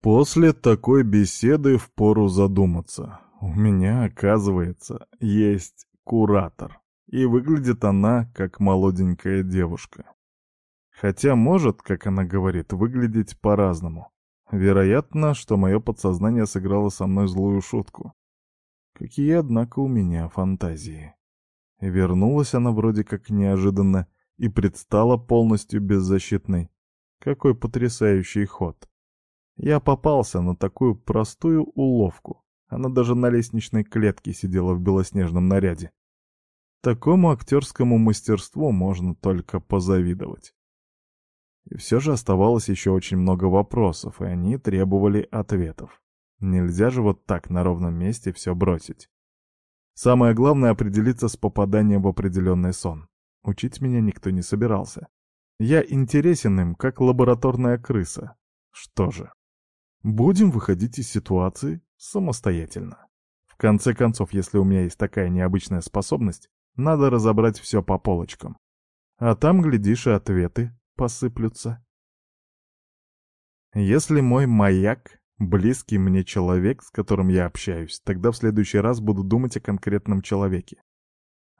После такой беседы впору задуматься. У меня, оказывается, есть куратор, и выглядит она как молоденькая девушка. Хотя может, как она говорит, выглядеть по-разному. Вероятно, что мое подсознание сыграло со мной злую шутку. Какие, однако, у меня фантазии. Вернулась она вроде как неожиданно и предстала полностью беззащитной. Какой потрясающий ход. Я попался на такую простую уловку. Она даже на лестничной клетке сидела в белоснежном наряде. Такому актерскому мастерству можно только позавидовать. И все же оставалось еще очень много вопросов, и они требовали ответов. Нельзя же вот так на ровном месте все бросить. Самое главное — определиться с попаданием в определенный сон. Учить меня никто не собирался. Я интересен им, как лабораторная крыса. Что же, будем выходить из ситуации самостоятельно. В конце концов, если у меня есть такая необычная способность, надо разобрать все по полочкам. А там, глядишь, и ответы посыплются. Если мой маяк — близкий мне человек, с которым я общаюсь, тогда в следующий раз буду думать о конкретном человеке.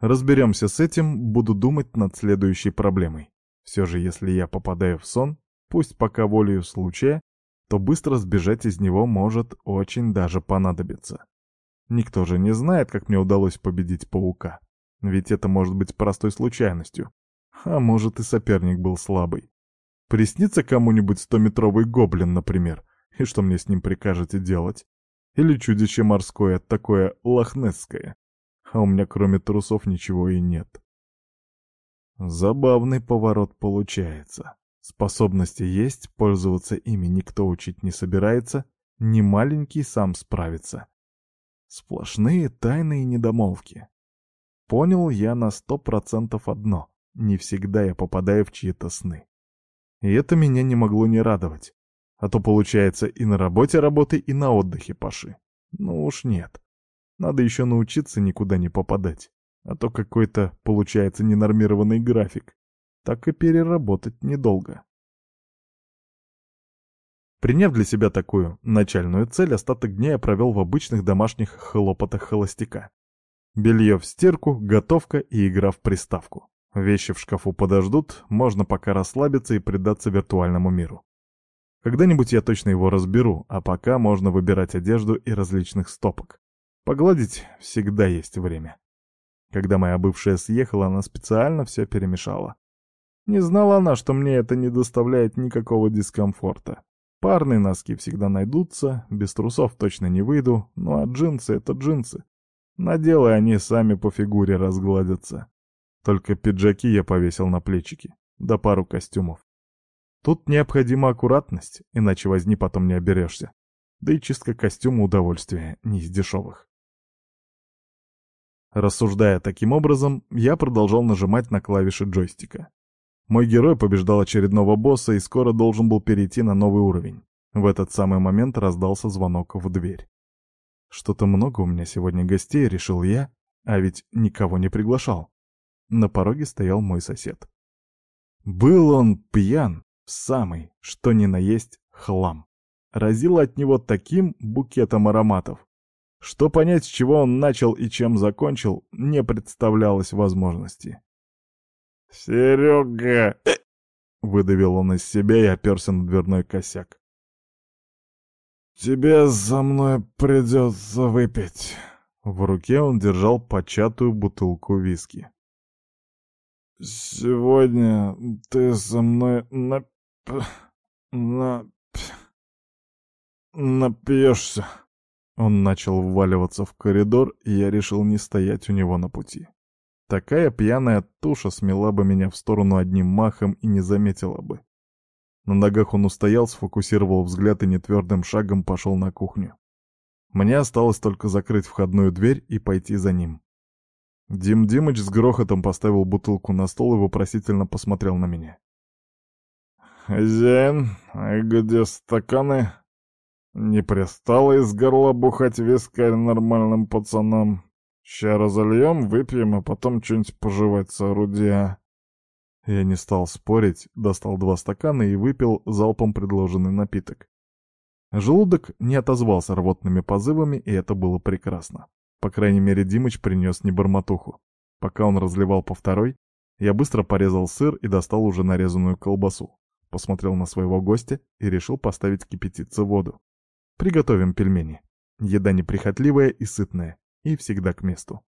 Разберемся с этим, буду думать над следующей проблемой. Все же, если я попадаю в сон, пусть пока волею случая, то быстро сбежать из него может очень даже понадобиться. Никто же не знает, как мне удалось победить паука. Ведь это может быть простой случайностью. А может и соперник был слабый. Приснится кому-нибудь стометровый гоблин, например, и что мне с ним прикажете делать? Или чудище морское, такое лохнесское. А у меня кроме трусов ничего и нет. Забавный поворот получается. Способности есть, пользоваться ими никто учить не собирается, не маленький сам справится. Сплошные тайные недомолвки. Понял я на сто процентов одно. Не всегда я попадаю в чьи-то сны. И это меня не могло не радовать. А то получается и на работе работы, и на отдыхе паши. Ну уж нет. Надо еще научиться никуда не попадать. А то какой-то получается ненормированный график. Так и переработать недолго. Приняв для себя такую начальную цель, остаток дня я провел в обычных домашних хлопотах холостяка. Белье в стирку, готовка и игра в приставку. Вещи в шкафу подождут, можно пока расслабиться и предаться виртуальному миру. Когда-нибудь я точно его разберу, а пока можно выбирать одежду и различных стопок. Погладить всегда есть время. Когда моя бывшая съехала, она специально все перемешала. Не знала она, что мне это не доставляет никакого дискомфорта. Парные носки всегда найдутся, без трусов точно не выйду, ну а джинсы — это джинсы. Надела они сами по фигуре разгладятся. Только пиджаки я повесил на плечики, да пару костюмов. Тут необходима аккуратность, иначе возни потом не оберешься. Да и чистка костюма удовольствие, не из дешевых. Рассуждая таким образом, я продолжал нажимать на клавиши джойстика. Мой герой побеждал очередного босса и скоро должен был перейти на новый уровень. В этот самый момент раздался звонок в дверь. Что-то много у меня сегодня гостей, решил я, а ведь никого не приглашал. На пороге стоял мой сосед. Был он пьян, самый, что ни на есть, хлам. Разило от него таким букетом ароматов, что понять, с чего он начал и чем закончил, не представлялось возможности. «Серега!» — выдавил он из себя и оперся на дверной косяк. «Тебе за мной придется выпить». В руке он держал початую бутылку виски. «Сегодня ты со мной на... на... напьешься». Он начал вваливаться в коридор, и я решил не стоять у него на пути. Такая пьяная туша смела бы меня в сторону одним махом и не заметила бы. На ногах он устоял, сфокусировал взгляд и нетвердым шагом пошел на кухню. Мне осталось только закрыть входную дверь и пойти за ним. Дим Димыч с грохотом поставил бутылку на стол и вопросительно посмотрел на меня. «Хозяин, а где стаканы?» «Не пристало из горла бухать вискарь нормальным пацанам?» Ща разольем, выпьем, а потом что-нибудь пожевать соорудия. Я не стал спорить, достал два стакана и выпил залпом предложенный напиток. Желудок не отозвался рвотными позывами, и это было прекрасно. По крайней мере, Димыч принес не бормотуху. Пока он разливал по второй, я быстро порезал сыр и достал уже нарезанную колбасу. Посмотрел на своего гостя и решил поставить кипятиться воду. Приготовим пельмени. Еда неприхотливая и сытная, и всегда к месту.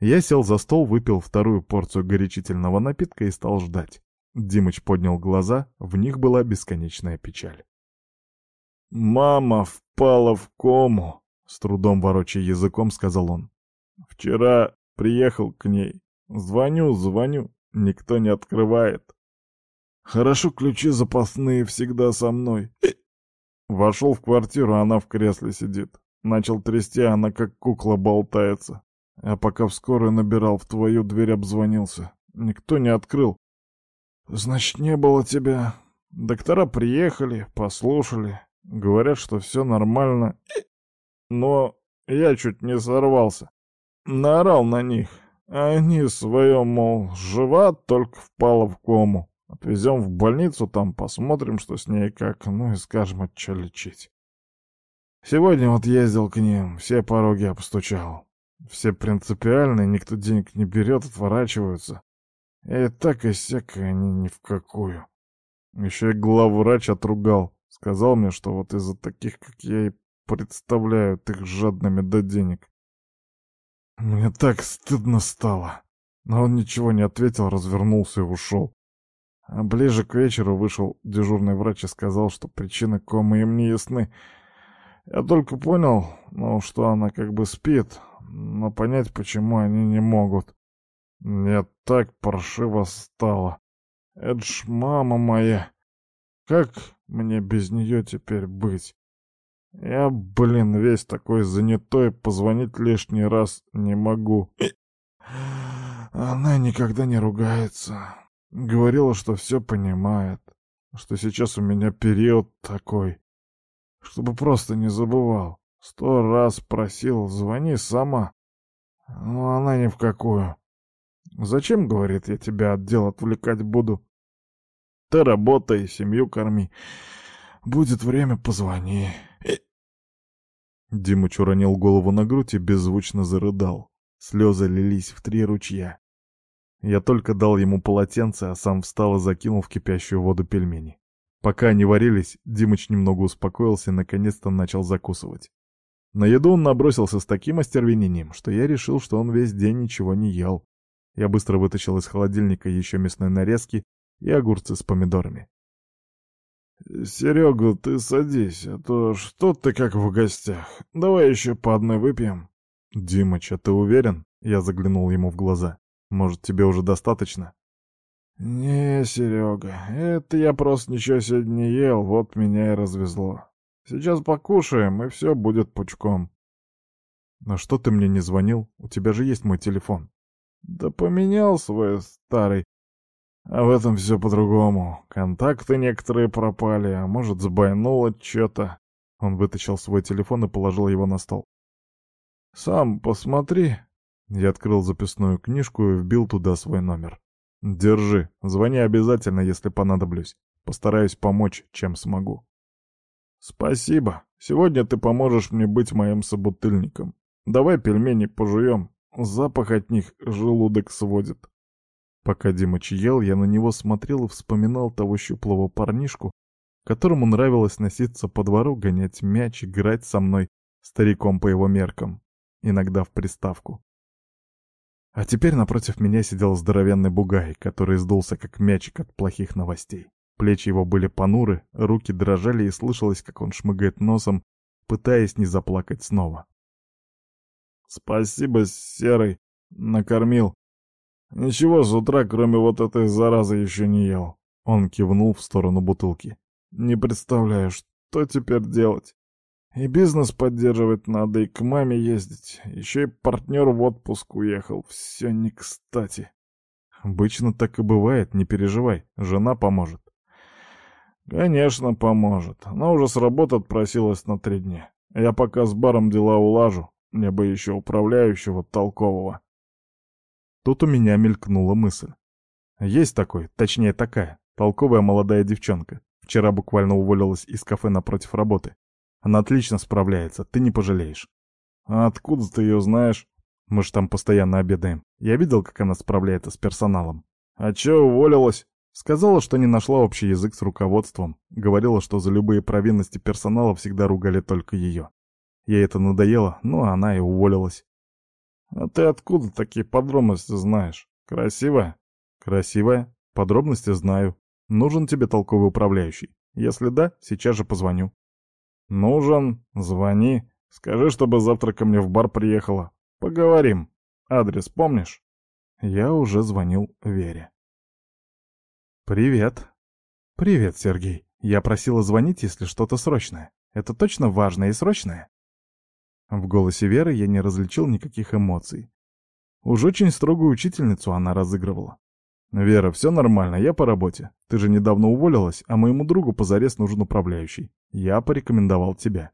Я сел за стол, выпил вторую порцию горячительного напитка и стал ждать. Димыч поднял глаза, в них была бесконечная печаль. «Мама впала в кому», — с трудом ворочая языком сказал он. «Вчера приехал к ней. Звоню, звоню, никто не открывает. Хорошо, ключи запасные всегда со мной. Вошел в квартиру, она в кресле сидит. Начал трясти, она как кукла болтается. А пока в скорую набирал, в твою дверь обзвонился. Никто не открыл. Значит, не было тебя. Доктора приехали, послушали. Говорят, что все нормально. Но я чуть не сорвался. Наорал на них. А они свое, мол, жива, только впала в кому. Отвезем в больницу, там посмотрим, что с ней как, ну и скажем, от что лечить. Сегодня вот ездил к ним, все пороги обстучал. Все принципиальные, никто денег не берет, отворачиваются. И так и сяк, они ни в какую. Еще и главврач отругал. Сказал мне, что вот из-за таких, как я, и представляют их жадными до денег. Мне так стыдно стало. Но он ничего не ответил, развернулся и ушел. А ближе к вечеру вышел дежурный врач и сказал, что причины комы им не ясны. Я только понял, ну, что она как бы спит, но понять, почему они не могут. Мне так паршиво стало. Это ж мама моя. Как мне без нее теперь быть? Я, блин, весь такой занятой, позвонить лишний раз не могу. Она никогда не ругается. Говорила, что все понимает, что сейчас у меня период такой, чтобы просто не забывал. Сто раз просил, звони сама. Но она ни в какую. Зачем, говорит, я тебя от дел отвлекать буду? Ты работай, семью корми. Будет время, позвони. Димыч уронил голову на грудь и беззвучно зарыдал. Слезы лились в три ручья. Я только дал ему полотенце, а сам встал и закинул в кипящую воду пельмени. Пока они варились, Димыч немного успокоился и наконец-то начал закусывать. На еду он набросился с таким остервенением, что я решил, что он весь день ничего не ел. Я быстро вытащил из холодильника еще мясной нарезки и огурцы с помидорами. «Серега, ты садись, а то что ты как в гостях. Давай еще по одной выпьем». «Димыч, а ты уверен?» Я заглянул ему в глаза. «Может, тебе уже достаточно?» «Не, Серега, это я просто ничего сегодня не ел, вот меня и развезло. Сейчас покушаем, и все будет пучком. Но что ты мне не звонил? У тебя же есть мой телефон. Да поменял свой старый. А в этом все по-другому. Контакты некоторые пропали, а может, забайнуло что-то. Он вытащил свой телефон и положил его на стол. «Сам посмотри». Я открыл записную книжку и вбил туда свой номер. «Держи. Звони обязательно, если понадоблюсь. Постараюсь помочь, чем смогу». «Спасибо. Сегодня ты поможешь мне быть моим собутыльником. Давай пельмени пожуем. Запах от них желудок сводит». Пока Димыч ел, я на него смотрел и вспоминал того щуплого парнишку, которому нравилось носиться по двору, гонять мяч, играть со мной, стариком по его меркам, иногда в приставку. А теперь напротив меня сидел здоровенный бугай, который сдулся как мячик от плохих новостей. Плечи его были понуры, руки дрожали и слышалось, как он шмыгает носом, пытаясь не заплакать снова. «Спасибо, Серый, накормил. Ничего с утра, кроме вот этой заразы, еще не ел». Он кивнул в сторону бутылки. «Не представляю, что теперь делать. И бизнес поддерживать надо, и к маме ездить. Еще и партнер в отпуск уехал. Все не кстати». «Обычно так и бывает, не переживай, жена поможет». «Конечно, поможет. Она уже с работы отпросилась на три дня. Я пока с баром дела улажу. Мне бы еще управляющего толкового». Тут у меня мелькнула мысль. Есть такой, точнее такая, толковая молодая девчонка. Вчера буквально уволилась из кафе напротив работы. Она отлично справляется, ты не пожалеешь. А откуда ты ее знаешь? Мы же там постоянно обедаем. Я видел, как она справляется с персоналом. А чё, уволилась? Сказала, что не нашла общий язык с руководством. Говорила, что за любые провинности персонала всегда ругали только ее. Ей это надоело, а она и уволилась. А ты откуда такие подробности знаешь? Красивая? Красивая. Подробности знаю. Нужен тебе толковый управляющий. Если да, сейчас же позвоню. Нужен. Звони. Скажи, чтобы завтра ко мне в бар приехала. Поговорим. Адрес помнишь? Я уже звонил Вере. «Привет». «Привет, Сергей. Я просила звонить, если что-то срочное. Это точно важное и срочное?» В голосе Веры я не различил никаких эмоций. Уж очень строгую учительницу она разыгрывала. «Вера, все нормально, я по работе. Ты же недавно уволилась, а моему другу позарез нужен управляющий. Я порекомендовал тебя».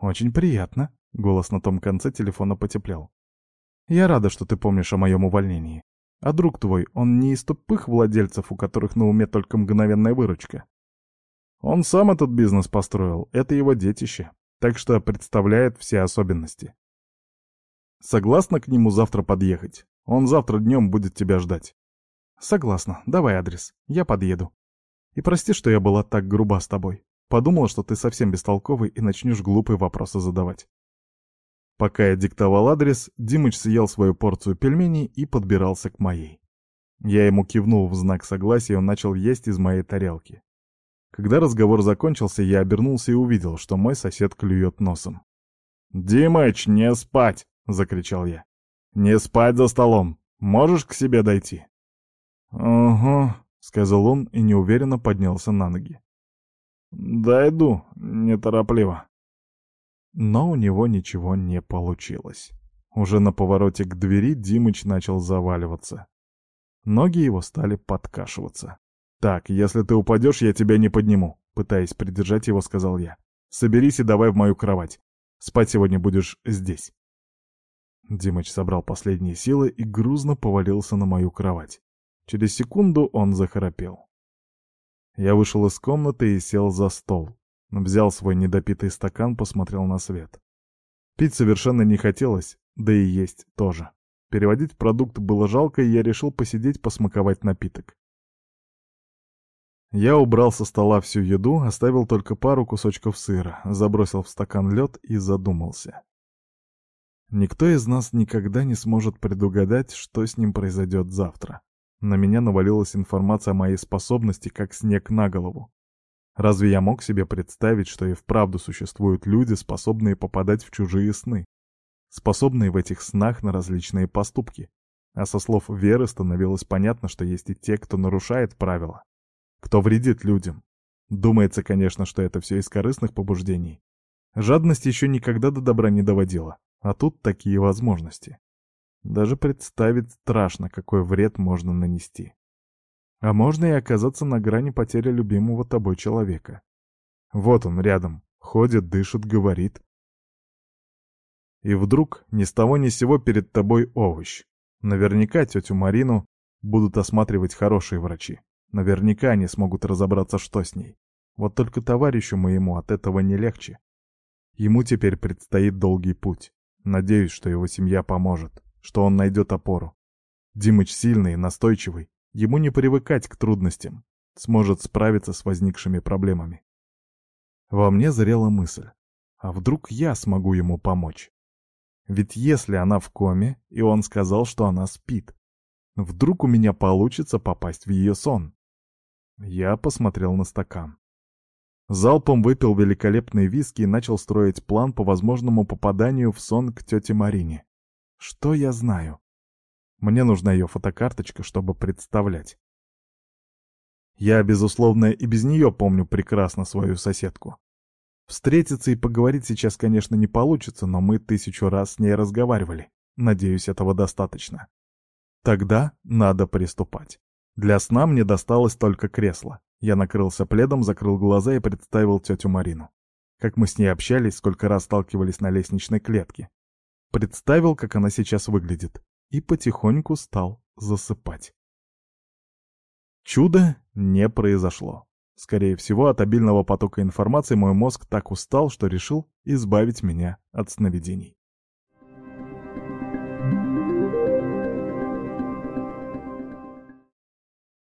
«Очень приятно», — голос на том конце телефона потеплел. «Я рада, что ты помнишь о моем увольнении. А друг твой, он не из тупых владельцев, у которых на уме только мгновенная выручка. Он сам этот бизнес построил, это его детище так что представляет все особенности. Согласна к нему завтра подъехать? Он завтра днем будет тебя ждать. Согласна, давай адрес, я подъеду. И прости, что я была так груба с тобой. Подумала, что ты совсем бестолковый и начнешь глупые вопросы задавать. Пока я диктовал адрес, Димыч съел свою порцию пельменей и подбирался к моей. Я ему кивнул в знак согласия, и он начал есть из моей тарелки. Когда разговор закончился, я обернулся и увидел, что мой сосед клюет носом. «Димыч, не спать!» — закричал я. «Не спать за столом! Можешь к себе дойти?» «Угу», — сказал он и неуверенно поднялся на ноги. «Дойду, неторопливо». Но у него ничего не получилось. Уже на повороте к двери Димыч начал заваливаться. Ноги его стали подкашиваться. «Так, если ты упадешь, я тебя не подниму», — пытаясь придержать его, сказал я. «Соберись и давай в мою кровать. Спать сегодня будешь здесь». Димыч собрал последние силы и грузно повалился на мою кровать. Через секунду он захрапел. Я вышел из комнаты и сел за стол. Взял свой недопитый стакан, посмотрел на свет. Пить совершенно не хотелось, да и есть тоже. Переводить продукт было жалко, и я решил посидеть, посмаковать напиток. Я убрал со стола всю еду, оставил только пару кусочков сыра, забросил в стакан лед и задумался. Никто из нас никогда не сможет предугадать, что с ним произойдет завтра. На меня навалилась информация о моей способности, как снег на голову. Разве я мог себе представить, что и вправду существуют люди, способные попадать в чужие сны? Способные в этих снах на различные поступки? А со слов Веры становилось понятно, что есть и те, кто нарушает правила кто вредит людям. Думается, конечно, что это все из корыстных побуждений. Жадность еще никогда до добра не доводила, а тут такие возможности. Даже представить страшно, какой вред можно нанести. А можно и оказаться на грани потери любимого тобой человека. Вот он рядом, ходит, дышит, говорит. И вдруг ни с того ни с сего перед тобой овощ. Наверняка тетю Марину будут осматривать хорошие врачи. Наверняка они смогут разобраться, что с ней. Вот только товарищу моему от этого не легче. Ему теперь предстоит долгий путь. Надеюсь, что его семья поможет, что он найдет опору. Димыч сильный, настойчивый, ему не привыкать к трудностям, сможет справиться с возникшими проблемами. Во мне зрела мысль, а вдруг я смогу ему помочь? Ведь если она в коме, и он сказал, что она спит, вдруг у меня получится попасть в ее сон? Я посмотрел на стакан. Залпом выпил великолепные виски и начал строить план по возможному попаданию в сон к тете Марине. Что я знаю? Мне нужна ее фотокарточка, чтобы представлять. Я, безусловно, и без нее помню прекрасно свою соседку. Встретиться и поговорить сейчас, конечно, не получится, но мы тысячу раз с ней разговаривали. Надеюсь, этого достаточно. Тогда надо приступать. Для сна мне досталось только кресло. Я накрылся пледом, закрыл глаза и представил тетю Марину. Как мы с ней общались, сколько раз сталкивались на лестничной клетке. Представил, как она сейчас выглядит. И потихоньку стал засыпать. Чудо не произошло. Скорее всего, от обильного потока информации мой мозг так устал, что решил избавить меня от сновидений.